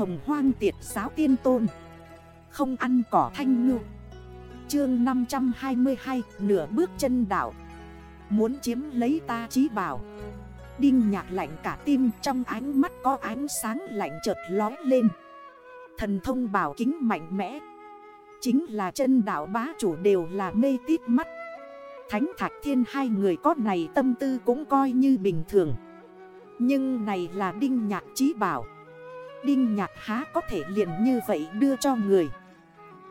hồng hoang tiệt giáo tiên tôn. Không ăn cỏ thanh ngư. Chương 522 Nửa bước chân đảo Muốn chiếm lấy ta trí bảo. Đinh nhạc lạnh cả tim, Trong ánh mắt có ánh sáng lạnh chợt lói lên. Thần thông bảo kính mạnh mẽ. Chính là chân đảo bá chủ đều là mê tít mắt. Thánh Thạch Thiên hai người có này tâm tư cũng coi như bình thường. Nhưng này là Đinh Nhạc trí Bảo. Đinh Nhạc há có thể liền như vậy đưa cho người.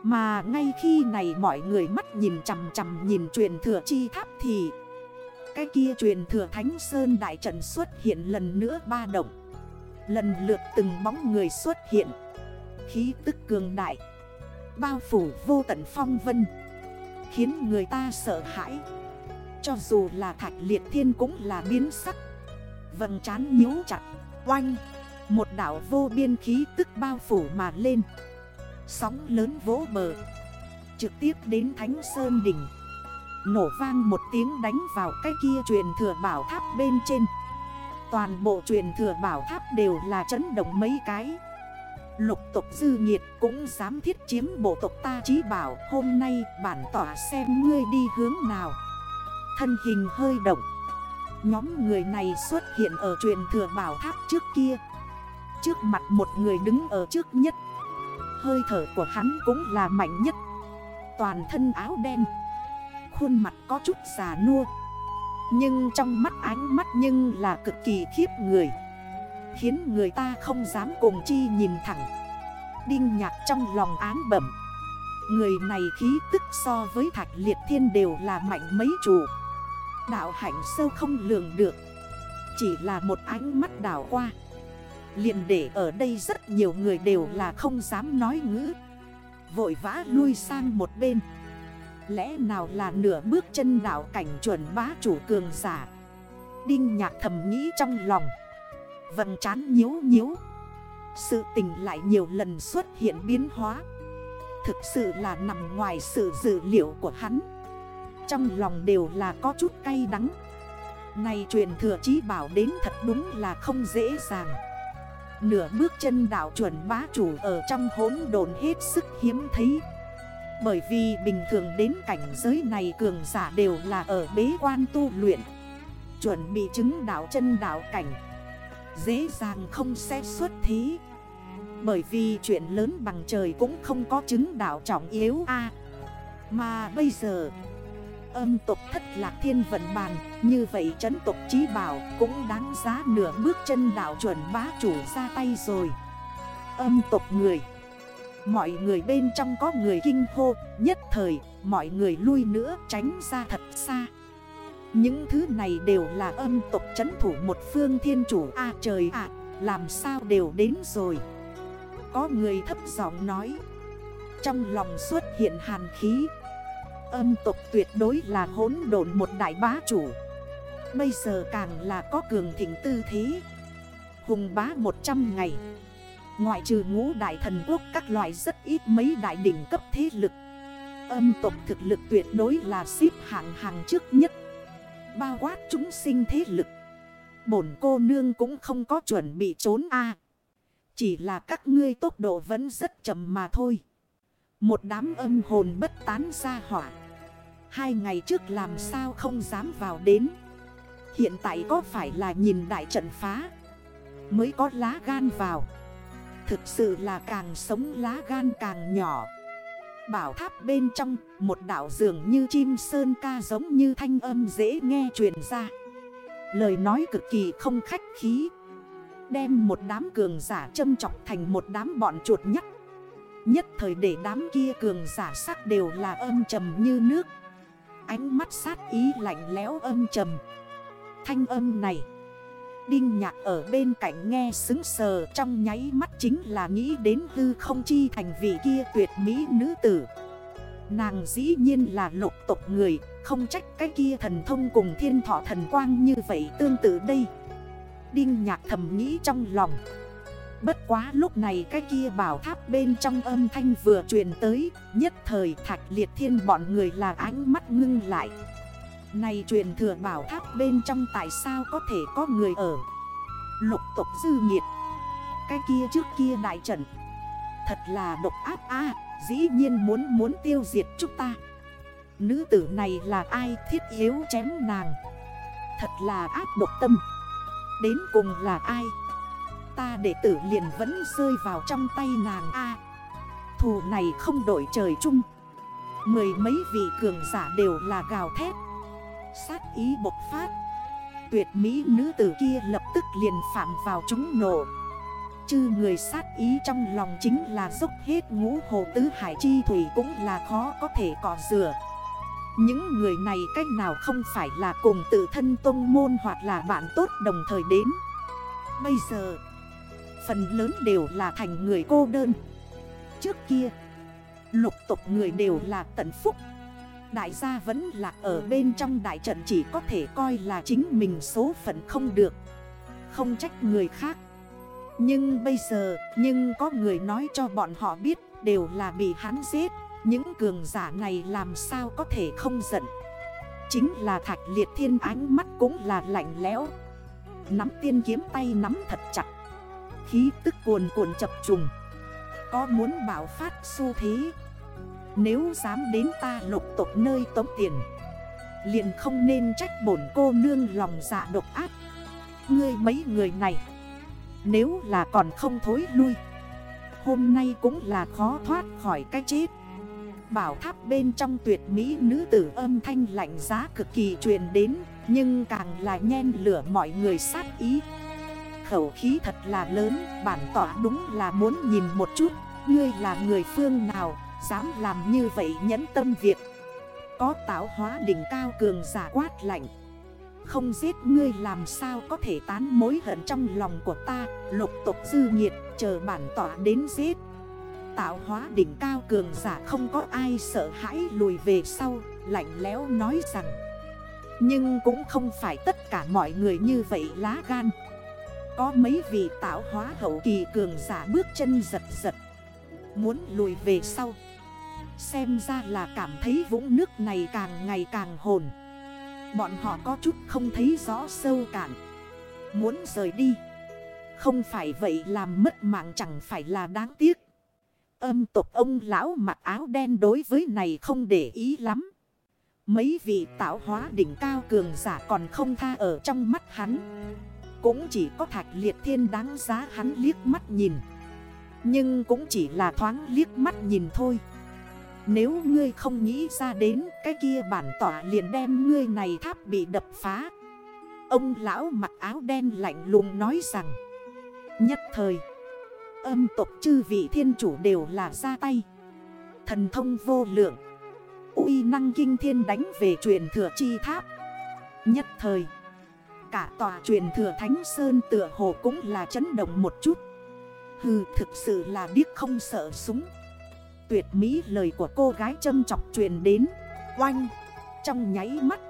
Mà ngay khi này mọi người mắt nhìn chằm chằm nhìn truyền thừa chi tháp thì Cái kia truyền thừa Thánh Sơn Đại Trận xuất hiện lần nữa ba động. Lần lượt từng bóng người xuất hiện. Khí tức cường đại. Bao phủ vô tận phong vân. Khiến người ta sợ hãi. Cho dù là thạch liệt thiên cũng là biến sắc. Vầng trán nhíu chặt. Oanh! Một đảo vô biên khí tức bao phủ mà lên. Sóng lớn vỗ bờ. Trực tiếp đến Thánh Sơn Đỉnh. Nổ vang một tiếng đánh vào cái kia truyền thừa bảo tháp bên trên. Toàn bộ truyền thừa bảo tháp đều là chấn động mấy cái. Lục tộc dư nhiệt cũng dám thiết chiếm bộ tộc ta trí bảo. Hôm nay bản tỏa xem ngươi đi hướng nào. Thân hình hơi động. Nhóm người này xuất hiện ở truyền thừa bảo tháp trước kia. Trước mặt một người đứng ở trước nhất. Hơi thở của hắn cũng là mạnh nhất. Toàn thân áo đen, Khuôn mặt có chút già nua. Nhưng trong mắt ánh mắt nhưng là cực kỳ khiếp người. Khiến người ta không dám cùng chi nhìn thẳng. Đinh nhạc trong lòng án bẩm. Người này khí tức so với thạch liệt thiên đều là mạnh mấy chủ Đạo hạnh sâu không lường được. Chỉ là một ánh mắt đảo qua liền để ở đây rất nhiều người đều là không dám nói ngữ. Vội vã lui sang một bên. Lẽ nào là nửa bước chân đảo cảnh chuẩn bá chủ cường giả? Đinh nhạc thầm nghĩ trong lòng. Vầng chán nhếu nhếu Sự tình lại nhiều lần xuất hiện biến hóa. Thực sự là nằm ngoài sự dự liệu của hắn. Trong lòng đều là có chút cay đắng. Này truyền thừa chí bảo đến thật đúng là không dễ dàng. Nửa bước chân đảo chuẩn bá chủ ở trong hốn đồn hết sức hiếm thấy. Bởi vì bình thường đến cảnh giới này cường giả đều là ở bế quan tu luyện, Chuẩn bị chứng đảo chân đảo cảnh. Dễ dàng không xét xuất thí. Bởi vì chuyện lớn bằng trời cũng không có chứng đảo trọng yếu a. Mà bây giờ Âm tộc thất lạc thiên vận bàn, Như vậy chấn tộc trí bảo Cũng đáng giá nửa bước chân đảo chuẩn bá chủ ra tay rồi. Âm tộc người, Mọi người bên trong có người kinh hô, Nhất thời, mọi người lui nữa tránh ra thật xa. Những thứ này đều là âm tộc chấn thủ một phương thiên chủ. A trời ạ, làm sao đều đến rồi? Có người thấp giọng nói, Trong lòng xuất hiện hàn khí Âm tộc tuyệt đối là hỗn độn một đại bá chủ. Bây giờ càng là có cường thịnh tư thế. Hùng bá 100 ngày. Ngoại trừ ngũ đại thần quốc, các loại rất ít mấy đại đỉnh cấp thế lực. Âm tộc thực lực tuyệt đối là xếp hạng hàng trước nhất. Bao quát chúng sinh thế lực. Bổn cô nương cũng không có chuẩn bị trốn a. Chỉ là các ngươi tốc độ vẫn rất chậm mà thôi. Một đám âm hồn bất tán ra hỏa. Hai ngày trước làm sao không dám vào đến? Hiện tại có phải là nhìn đại trận phá? Mới có lá gan vào. Thực sự là càng sống lá gan càng nhỏ. Bảo tháp bên trong, Một đảo dường như chim sơn ca giống như thanh âm dễ nghe truyền ra. Lời nói cực kỳ không khách khí. Đem một đám cường giả châm chọc thành một đám bọn chuột nhắt. Nhất thời để đám kia cường giả sắc đều là âm trầm như nước. Ánh mắt sát ý lạnh lẽo âm trầm Thanh âm này Đinh nhạc ở bên cạnh nghe xứng sờ trong nháy mắt chính là nghĩ đến hư không chi thành vị kia tuyệt mỹ nữ tử. Nàng dĩ nhiên là lục tộc người, không trách cái kia thần thông cùng thiên thọ thần quang như vậy tương tự đây. Đinh nhạc thầm nghĩ trong lòng. Bất quá lúc này cái kia bảo tháp bên trong âm thanh vừa truyền tới, Nhất thời thạch liệt thiên bọn người là ánh mắt ngưng lại. Này truyền thừa bảo tháp bên trong tại sao có thể có người ở? Lục tục dư nhiệt cái kia trước kia đại trận. Thật là độc ác a, Dĩ nhiên muốn muốn tiêu diệt chúng ta. Nữ tử này là ai thiết yếu chém nàng? Thật là ác độc tâm. Đến cùng là ai? Ta đệ tử liền vẫn rơi vào trong tay nàng A. Thù này không đổi trời chung. Mười mấy vị cường giả đều là gào thét. Sát ý bộc phát. Tuyệt mỹ nữ tử kia lập tức liền phạm vào chúng nổ. Chư người sát ý trong lòng chính là dốc hết ngũ hồ tứ hải chi thủy cũng là khó có thể cỏ rửa. Những người này cách nào không phải là cùng tự thân tôn môn hoặc là bạn tốt đồng thời đến. Bây giờ Phần lớn đều là thành người cô đơn. Trước kia Lục tục người đều là tận phúc. Đại gia vẫn là ở bên trong đại trận chỉ có thể coi là chính mình số phận không được Không trách người khác. Nhưng bây giờ, nhưng có người nói cho bọn họ biết đều là bị hắn giết. Những cường giả này làm sao có thể không giận? Chính là thạch liệt thiên ánh mắt cũng là lạnh lẽo. Nắm tiên kiếm tay nắm thật chặt. Khí tức cuồn cuộn chập trùng. Có muốn bảo phát xu thế? Nếu dám đến ta lục tục nơi tống tiền, liền không nên trách bổn cô nương lòng dạ độc ác. Ngươi mấy người này, Nếu là còn không thối lui, Hôm nay cũng là khó thoát khỏi cái chết. Bảo tháp bên trong tuyệt mỹ nữ tử âm thanh lạnh giá cực kỳ truyền đến, Nhưng càng là nhen lửa mọi người sát ý. Khẩu khí thật là lớn, Bản tỏa đúng là muốn nhìn một chút, Ngươi là người phương nào, Dám làm như vậy nhẫn tâm việc. Có tạo hóa đỉnh cao cường giả quát lạnh. Không giết ngươi làm sao có thể tán mối hận trong lòng của ta, Lục tục dư nhiệt chờ bản tỏa đến giết. Tạo hóa đỉnh cao cường giả không có ai sợ hãi lùi về sau, Lạnh lẽo nói rằng. Nhưng cũng không phải tất cả mọi người như vậy lá gan. Có mấy vị tạo hóa hậu kỳ cường giả bước chân giật giật. Muốn lùi về sau. Xem ra là cảm thấy vũng nước này càng ngày càng hồn. Bọn họ có chút không thấy rõ sâu cạn. Muốn rời đi. Không phải vậy làm mất mạng chẳng phải là đáng tiếc. Âm tục ông lão mặc áo đen đối với này không để ý lắm. Mấy vị tạo hóa đỉnh cao cường giả còn không tha ở trong mắt hắn. Cũng chỉ có thạch liệt thiên đáng giá hắn liếc mắt nhìn. Nhưng cũng chỉ là thoáng liếc mắt nhìn thôi. Nếu ngươi không nghĩ ra đến, cái kia bản tỏa liền đem ngươi này tháp bị đập phá. Ông lão mặc áo đen lạnh lùng nói rằng, Nhất thời, Âm tộc chư vị thiên chủ đều là ra tay. Thần thông vô lượng. Uy năng kinh thiên đánh về truyền thừa chi tháp. Nhất thời Cả tòa truyền thừa Thánh Sơn tựa hồ cũng là chấn động một chút. Hừ, thực sự là điếc không sợ súng. Tuyệt mỹ lời của cô gái châm chọc truyền đến. Oanh, Trong nháy mắt,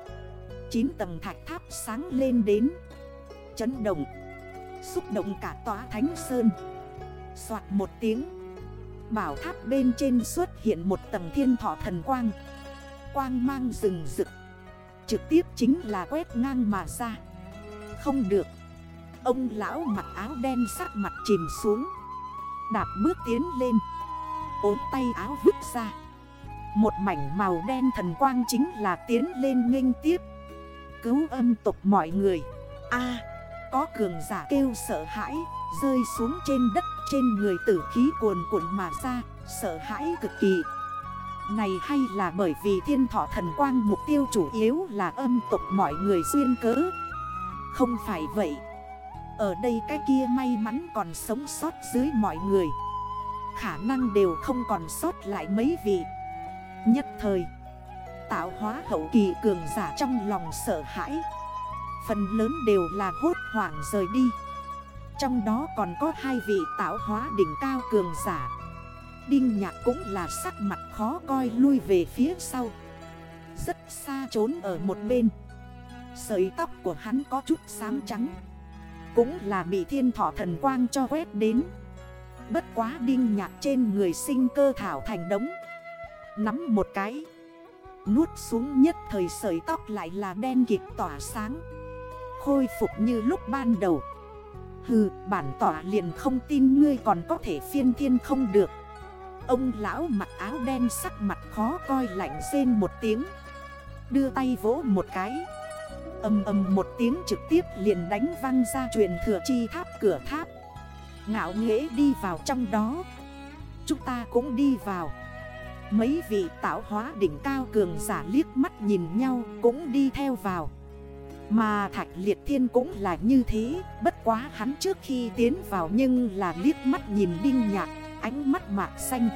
Chín tầng thạch tháp sáng lên đến. Chấn động, Xúc động cả tòa Thánh Sơn. Xoạt một tiếng, Bảo tháp bên trên xuất hiện một tầng thiên thọ thần quang. Quang mang rừng rực. Trực tiếp chính là quét ngang mà ra. Không được. Ông lão mặc áo đen sắc mặt chìm xuống. Đạp bước tiến lên. Ốn tay áo vứt ra. Một mảnh màu đen thần quang chính là tiến lên nghênh tiếp. Cứu âm tục mọi người. A, có cường giả kêu sợ hãi, Rơi xuống trên đất, trên người tử khí cuồn cuộn mà ra, Sợ hãi cực kỳ. Này hay là bởi vì thiên thọ thần quang mục tiêu chủ yếu là âm tục mọi người duyên cớ. Không phải vậy. Ở đây cái kia may mắn còn sống sót dưới mọi người. Khả năng đều không còn sót lại mấy vị. Nhất thời, Tạo hóa hậu kỳ cường giả trong lòng sợ hãi. Phần lớn đều là hốt hoảng rời đi. Trong đó còn có hai vị tạo hóa đỉnh cao cường giả. Đinh nhạc cũng là sắc mặt khó coi lui về phía sau. Rất xa trốn ở một bên. Sợi tóc của hắn có chút xám trắng. Cũng là bị thiên thọ thần quang cho quét đến. Bất quá đinh nhạc trên người sinh cơ thảo thành đống. Nắm một cái. Nuốt xuống nhất thời sợi tóc lại là đen kịp tỏa sáng. Khôi phục như lúc ban đầu. Hừ, bản tỏa liền không tin ngươi còn có thể phiên thiên không được. Ông lão mặc áo đen sắc mặt khó coi lạnh rên một tiếng. Đưa tay vỗ một cái. Âm âm một tiếng trực tiếp liền đánh văng ra truyền thừa chi tháp, cửa tháp. Ngạo nghễ đi vào trong đó. Chúng ta cũng đi vào. Mấy vị tạo hóa đỉnh cao cường giả liếc mắt nhìn nhau cũng đi theo vào. Mà Thạch Liệt Thiên cũng là như thế, Bất quá hắn trước khi tiến vào nhưng là liếc mắt nhìn đinh nhạc, Ánh mắt mạc xanh.